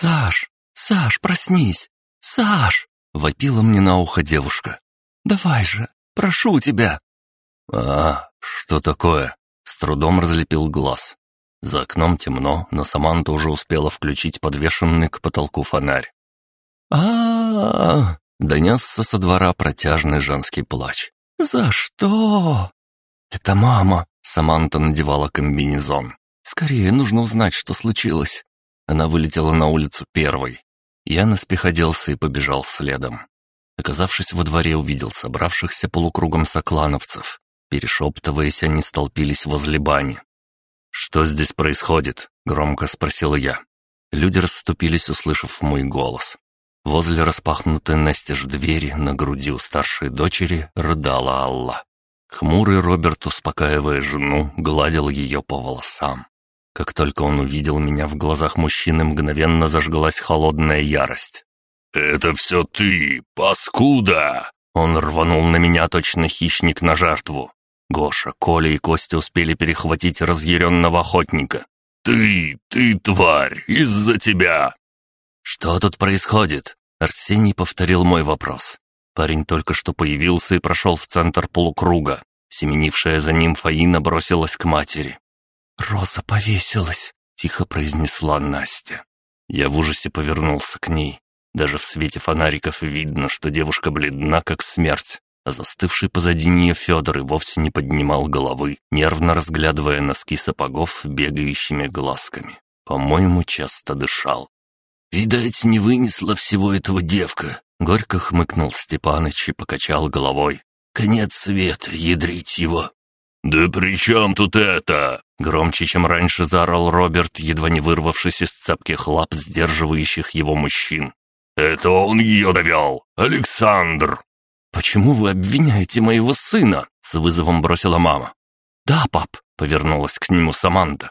«Саш! Саш, проснись! Саш!» — вопила мне на ухо девушка. «Давай же! Прошу тебя!» «А, что такое?» — с трудом разлепил глаз. За окном темно, но Саманта уже успела включить подвешенный к потолку фонарь. а донесся со двора протяжный женский плач. «За что?» «Это мама!» — Саманта надевала комбинезон. «Скорее, нужно узнать, что случилось». Она вылетела на улицу первой. Я наспех оделся и побежал следом. Оказавшись во дворе, увидел собравшихся полукругом соклановцев. Перешептываясь, они столпились возле бани. «Что здесь происходит?» — громко спросил я. Люди расступились, услышав мой голос. Возле распахнутой настежь двери на груди у старшей дочери рыдала Алла. Хмурый Роберт, успокаивая жену, гладил ее по волосам. Как только он увидел меня, в глазах мужчины мгновенно зажглась холодная ярость. «Это все ты, паскуда!» Он рванул на меня точно хищник на жертву. Гоша, Коля и Костя успели перехватить разъяренного охотника. «Ты, ты тварь, из-за тебя!» «Что тут происходит?» Арсений повторил мой вопрос. Парень только что появился и прошел в центр полукруга. Семенившая за ним Фаина бросилась к матери. «Роза повесилась», — тихо произнесла Настя. Я в ужасе повернулся к ней. Даже в свете фонариков видно, что девушка бледна, как смерть а застывший позади нее Федор и вовсе не поднимал головы, нервно разглядывая носки сапогов бегающими глазками. По-моему, часто дышал. «Видать, не вынесла всего этого девка», — горько хмыкнул Степаныч и покачал головой. «Конец света, ядрить его». «Да при чем тут это?» Громче, чем раньше, заорал Роберт, едва не вырвавшись из цепких лап, сдерживающих его мужчин. «Это он ее довел! Александр!» «Почему вы обвиняете моего сына?» — с вызовом бросила мама. «Да, пап», — повернулась к нему Саманта.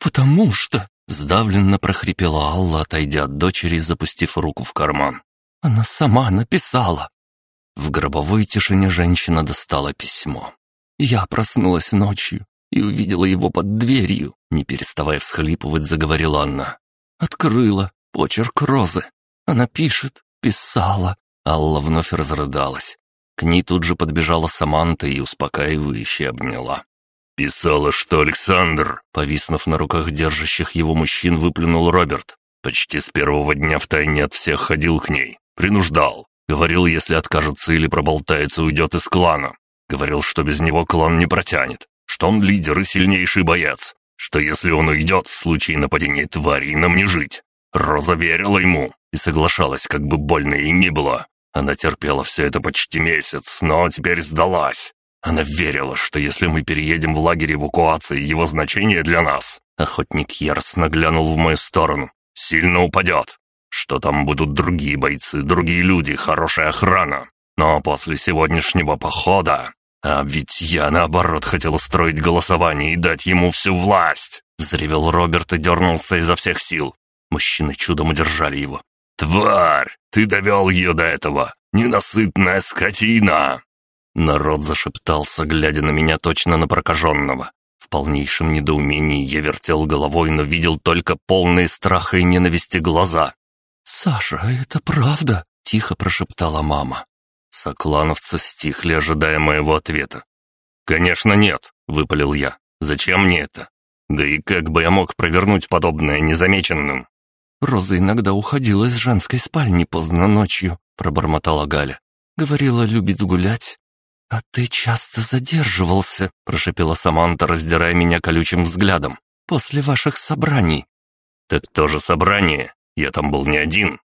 «Потому что...» — сдавленно прохрипела Алла, отойдя от дочери, запустив руку в карман. «Она сама написала». В гробовой тишине женщина достала письмо. Я проснулась ночью и увидела его под дверью. Не переставая всхлипывать, заговорила она. Открыла почерк Розы. Она пишет, писала, Алла вновь разрыдалась. К ней тут же подбежала Саманта и успокаивающе обняла. «Писала, что Александр!» Повиснув на руках держащих его мужчин, выплюнул Роберт. «Почти с первого дня втайне от всех ходил к ней. Принуждал. Говорил, если откажется или проболтается, уйдет из клана. Говорил, что без него клан не протянет. Что он лидер и сильнейший боец. Что если он уйдет, в случае нападения тварей нам не жить. Роза верила ему и соглашалась, как бы больно ей ни было. Она терпела все это почти месяц, но теперь сдалась. Она верила, что если мы переедем в лагерь эвакуации, его значение для нас, охотник яростно глянул в мою сторону, сильно упадет. Что там будут другие бойцы, другие люди, хорошая охрана. Но после сегодняшнего похода... А ведь я, наоборот, хотел устроить голосование и дать ему всю власть!» Взревел Роберт и дернулся изо всех сил. Мужчины чудом удержали его. «Тварь! Ты довел ее до этого! Ненасытная скотина!» Народ зашептался, глядя на меня точно на прокаженного. В полнейшем недоумении я вертел головой, но видел только полные страха и ненависти глаза. «Саша, это правда?» — тихо прошептала мама. Соклановцы стихли, ожидая моего ответа. «Конечно нет», — выпалил я. «Зачем мне это? Да и как бы я мог провернуть подобное незамеченным?» Роза иногда уходила из женской спальни поздно ночью», — пробормотала Галя. «Говорила, любит гулять». «А ты часто задерживался», — прошепела Саманта, раздирая меня колючим взглядом. «После ваших собраний». «Так тоже собрание. Я там был не один».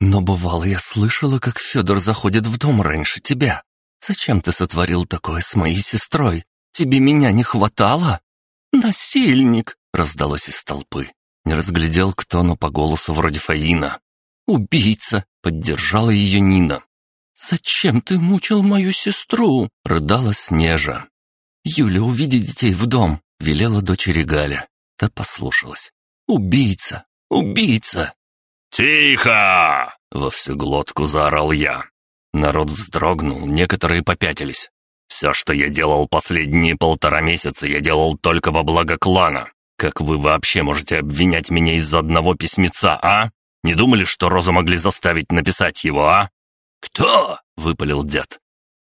«Но бывало, я слышала, как Федор заходит в дом раньше тебя. Зачем ты сотворил такое с моей сестрой? Тебе меня не хватало?» «Насильник!» — раздалось из толпы. Не разглядел кто, но по голосу вроде Фаина. «Убийца!» — поддержала ее Нина. «Зачем ты мучил мою сестру?» — рыдала Снежа. «Юля, увиди детей в дом!» — велела дочери Галя. Та послушалась. «Убийца! Убийца!» «Тихо!» — во всю глотку заорал я. Народ вздрогнул, некоторые попятились. «Все, что я делал последние полтора месяца, я делал только во благо клана. Как вы вообще можете обвинять меня из-за одного письмеца, а? Не думали, что Розу могли заставить написать его, а?» «Кто?» — выпалил дед.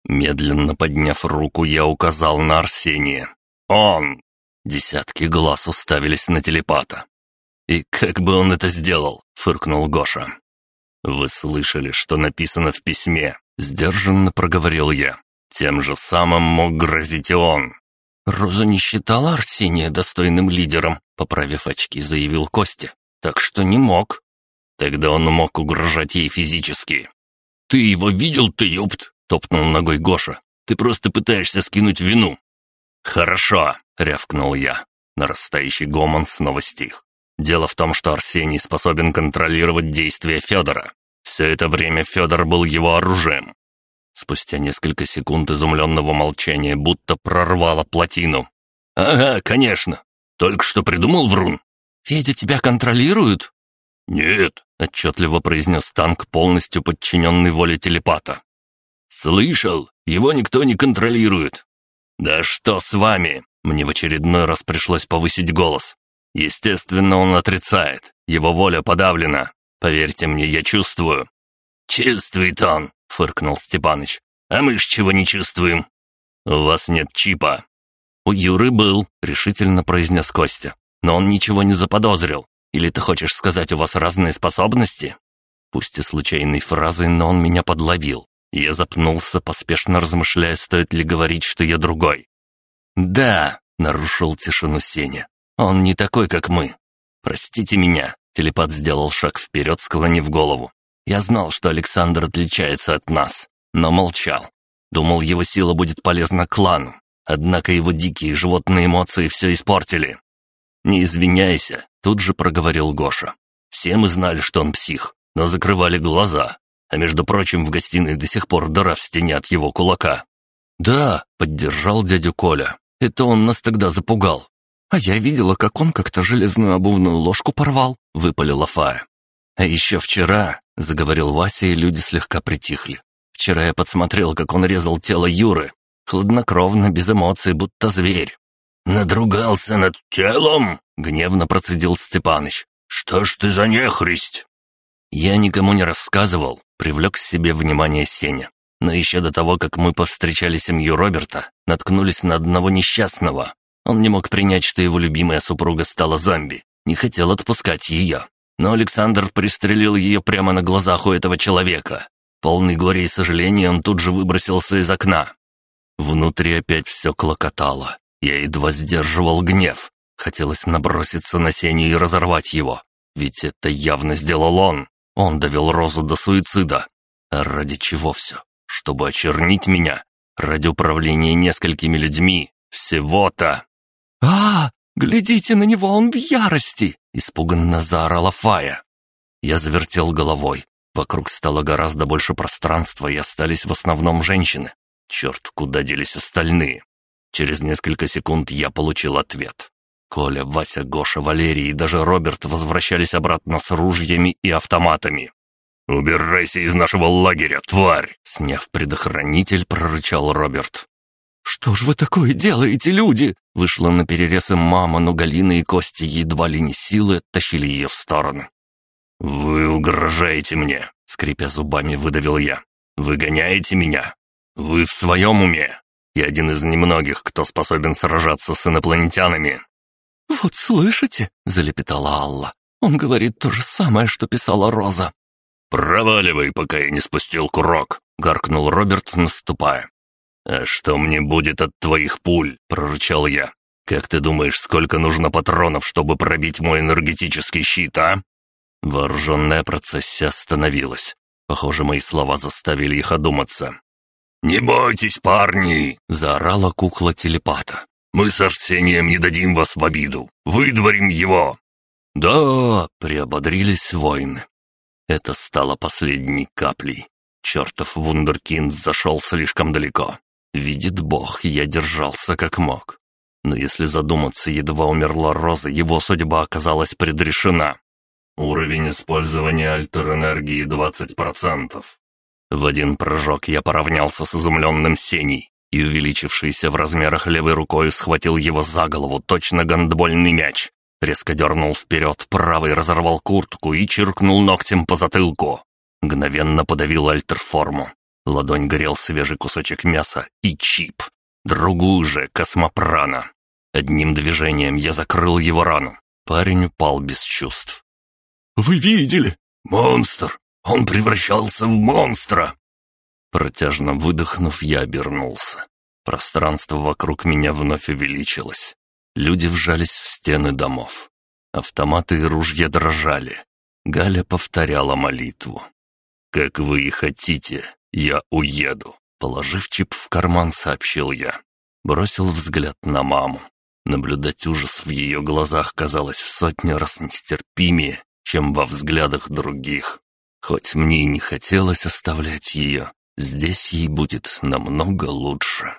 Медленно подняв руку, я указал на Арсения. «Он!» Десятки глаз уставились на телепата. «И как бы он это сделал?» — фыркнул Гоша. «Вы слышали, что написано в письме?» — сдержанно проговорил я. «Тем же самым мог грозить и он». «Роза не считала Арсения достойным лидером», — поправив очки, заявил Костя. «Так что не мог». «Тогда он мог угрожать ей физически». «Ты его видел, ты ёпт?» — топнул ногой Гоша. «Ты просто пытаешься скинуть вину». «Хорошо», — рявкнул я. Нарастающий гомон снова стих. Дело в том, что Арсений способен контролировать действия Федора. Все это время Федор был его оружием. Спустя несколько секунд изумленного молчания будто прорвало плотину. «Ага, конечно. Только что придумал врун». «Федя, тебя контролируют?» «Нет», — отчетливо произнес танк, полностью подчиненный воле телепата. «Слышал, его никто не контролирует». «Да что с вами?» Мне в очередной раз пришлось повысить голос. Естественно, он отрицает. Его воля подавлена. Поверьте мне, я чувствую». «Чувствует он», — фыркнул Степаныч. «А мы ж чего не чувствуем?» «У вас нет чипа». «У Юры был», — решительно произнес Костя. «Но он ничего не заподозрил. Или ты хочешь сказать, у вас разные способности?» Пусть и случайной фразой, но он меня подловил. Я запнулся, поспешно размышляя, стоит ли говорить, что я другой. «Да», — нарушил тишину Сеня. Он не такой, как мы. Простите меня». Телепат сделал шаг вперед, склонив голову. «Я знал, что Александр отличается от нас, но молчал. Думал, его сила будет полезна клану. Однако его дикие животные эмоции все испортили. «Не извиняйся», — тут же проговорил Гоша. «Все мы знали, что он псих, но закрывали глаза. А между прочим, в гостиной до сих пор дыра в стене от его кулака». «Да», — поддержал дядю Коля. «Это он нас тогда запугал. «А я видела, как он как-то железную обувную ложку порвал», — выпалила Фая. «А еще вчера», — заговорил Вася, и люди слегка притихли. «Вчера я подсмотрел, как он резал тело Юры. Хладнокровно, без эмоций, будто зверь». «Надругался над телом?» — гневно процедил Степаныч. «Что ж ты за нехристь?» Я никому не рассказывал, привлек к себе внимание Сеня. Но еще до того, как мы повстречали семью Роберта, наткнулись на одного несчастного, он не мог принять, что его любимая супруга стала зомби, не хотел отпускать ее. Но Александр пристрелил ее прямо на глазах у этого человека. Полный горя и сожаления он тут же выбросился из окна. Внутри опять все клокотало. Я едва сдерживал гнев. Хотелось наброситься на Сеню и разорвать его. Ведь это явно сделал он. Он довел Розу до суицида. А ради чего все? Чтобы очернить меня? Ради управления несколькими людьми? Всего-то а, Глядите на него, он в ярости!» — испуганно заорала Фая. Я завертел головой. Вокруг стало гораздо больше пространства, и остались в основном женщины. Черт, куда делись остальные? Через несколько секунд я получил ответ. Коля, Вася, Гоша, Валерий и даже Роберт возвращались обратно с ружьями и автоматами. «Убирайся из нашего лагеря, тварь!» Сняв предохранитель, прорычал Роберт. «Что ж вы такое делаете, люди?» Вышла на перерез им мама, но Галина и Костя едва ли не силы тащили ее в сторону. «Вы угрожаете мне», — скрипя зубами, выдавил я. «Вы гоняете меня? Вы в своем уме? Я один из немногих, кто способен сражаться с инопланетянами». «Вот слышите?» — залепетала Алла. «Он говорит то же самое, что писала Роза». «Проваливай, пока я не спустил курок», — гаркнул Роберт, наступая. «А что мне будет от твоих пуль?» — прорычал я. «Как ты думаешь, сколько нужно патронов, чтобы пробить мой энергетический щит, а?» Вооруженная процессия остановилась. Похоже, мои слова заставили их одуматься. «Не бойтесь, парни!» — заорала кукла телепата. «Мы с Арсением не дадим вас в обиду. Выдворим его!» «Да!» — приободрились воины. Это стало последней каплей. Чертов вундеркинд зашел слишком далеко. Видит Бог, я держался как мог. Но если задуматься, едва умерла Роза, его судьба оказалась предрешена. Уровень использования альтер-энергии 20%. В один прыжок я поравнялся с изумленным Сеней и, увеличившийся в размерах левой рукой, схватил его за голову, точно гандбольный мяч. резко дернул вперед, правый разорвал куртку и чиркнул ногтем по затылку. Мгновенно подавил альтерформу. Ладонь горел свежий кусочек мяса и чип. Другую же космопрана. Одним движением я закрыл его рану. Парень упал без чувств. «Вы видели?» «Монстр! Он превращался в монстра!» Протяжно выдохнув, я обернулся. Пространство вокруг меня вновь увеличилось. Люди вжались в стены домов. Автоматы и ружья дрожали. Галя повторяла молитву. «Как вы и хотите, я уеду», — положив чип в карман, сообщил я. Бросил взгляд на маму. Наблюдать ужас в ее глазах казалось в сотню раз нестерпимее, чем во взглядах других. Хоть мне и не хотелось оставлять ее, здесь ей будет намного лучше.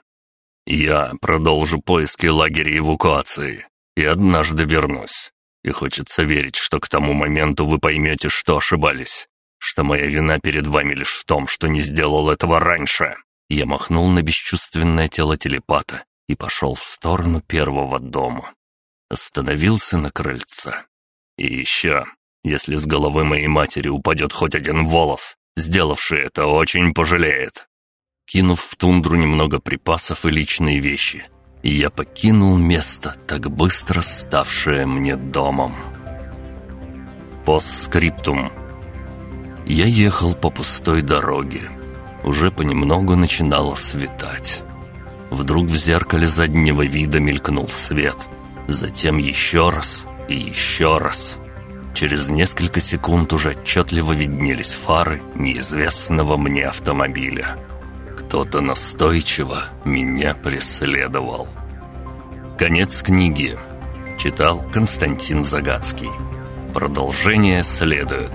Я продолжу поиски лагеря эвакуации и однажды вернусь. И хочется верить, что к тому моменту вы поймете, что ошибались, что моя вина перед вами лишь в том, что не сделал этого раньше. Я махнул на бесчувственное тело телепата и пошел в сторону первого дома. Остановился на крыльце. И еще, если с головы моей матери упадет хоть один волос, сделавший это очень пожалеет. Кинув в тундру немного припасов и личные вещи, я покинул место, так быстро ставшее мне домом. Постскриптум. Я ехал по пустой дороге. Уже понемногу начинало светать. Вдруг в зеркале заднего вида мелькнул свет. Затем еще раз и еще раз. Через несколько секунд уже отчетливо виднелись фары неизвестного мне автомобиля. Кто-то настойчиво меня преследовал. Конец книги. Читал Константин Загадский. Продолжение следует.